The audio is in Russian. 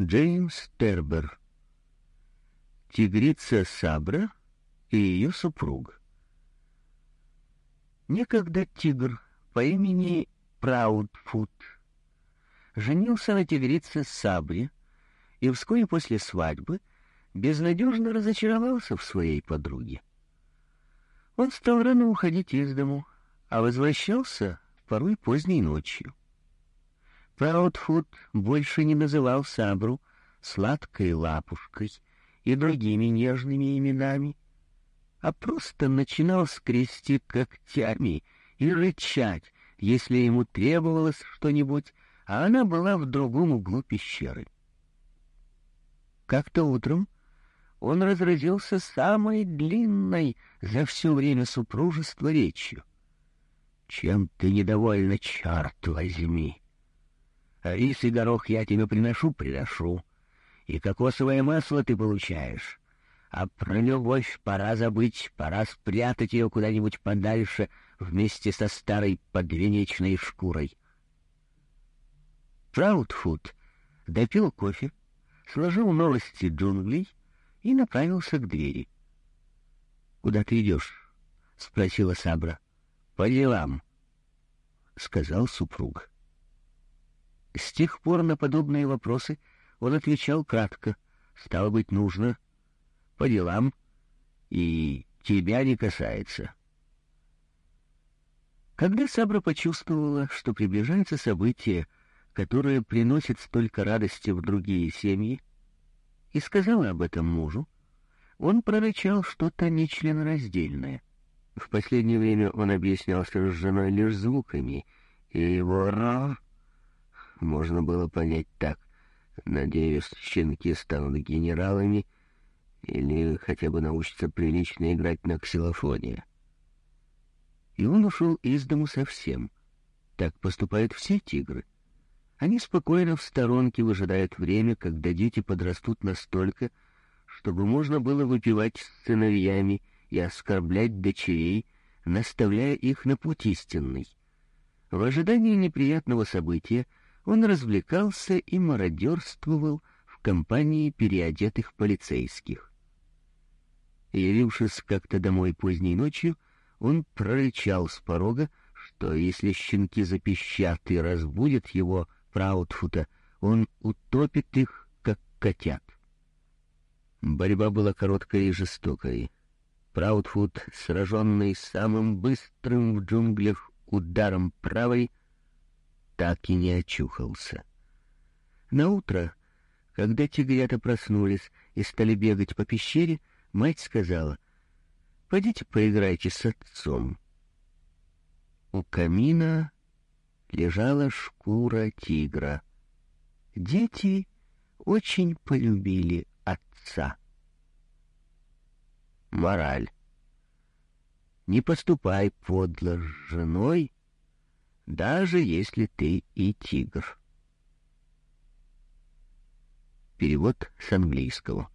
Джеймс Тербер. Тигрица Сабра и ее супруг. Некогда тигр по имени Праудфуд женился на тигрице Сабре и вскоре после свадьбы безнадежно разочаровался в своей подруге. Он стал рано уходить из дому, а возвращался порой поздней ночью. Праудфуд больше не называл Сабру сладкой лапушкой и другими нежными именами, а просто начинал скрести когтями и рычать, если ему требовалось что-нибудь, а она была в другом углу пещеры. Как-то утром он разразился самой длинной за все время супружества речью. «Чем ты недовольна, черт возьми?» Рис и горох я тебе приношу, приношу. И кокосовое масло ты получаешь. А про любовь пора забыть, пора спрятать ее куда-нибудь подальше вместе со старой подвенечной шкурой. Праудфуд допил кофе, сложил новости джунглей и направился к двери. — Куда ты идешь? — спросила Сабра. — По делам, — сказал супруг. С тех пор на подобные вопросы он отвечал кратко. Стало быть, нужно. По делам. И тебя не касается. Когда Сабра почувствовала, что приближается событие, которое приносит столько радости в другие семьи, и сказала об этом мужу, он прорычал что-то нечленораздельное. В последнее время он объяснялся с женой лишь звуками, и его «ра» можно было понять так. Надеюсь, щенки станут генералами или хотя бы научатся прилично играть на ксилофоне. И он ушел из дому совсем. Так поступают все тигры. Они спокойно в сторонке выжидают время, когда дети подрастут настолько, чтобы можно было выпивать с сыновьями и оскорблять дочерей, наставляя их на путь истинный. В ожидании неприятного события он развлекался и мародерствовал в компании переодетых полицейских. Явившись как-то домой поздней ночью, он прорычал с порога, что если щенки запищат и разбудят его Праудфута, он утопит их, как котят. Борьба была короткой и жестокой. Праудфуд, сраженный самым быстрым в джунглях ударом правой, так и не очухался. На утро, когда тигрята проснулись и стали бегать по пещере, мать сказала, «Пойдите поиграйте с отцом». У камина лежала шкура тигра. Дети очень полюбили отца. Мораль. Не поступай подло с женой, даже если ты и тигр. Перевод с английского.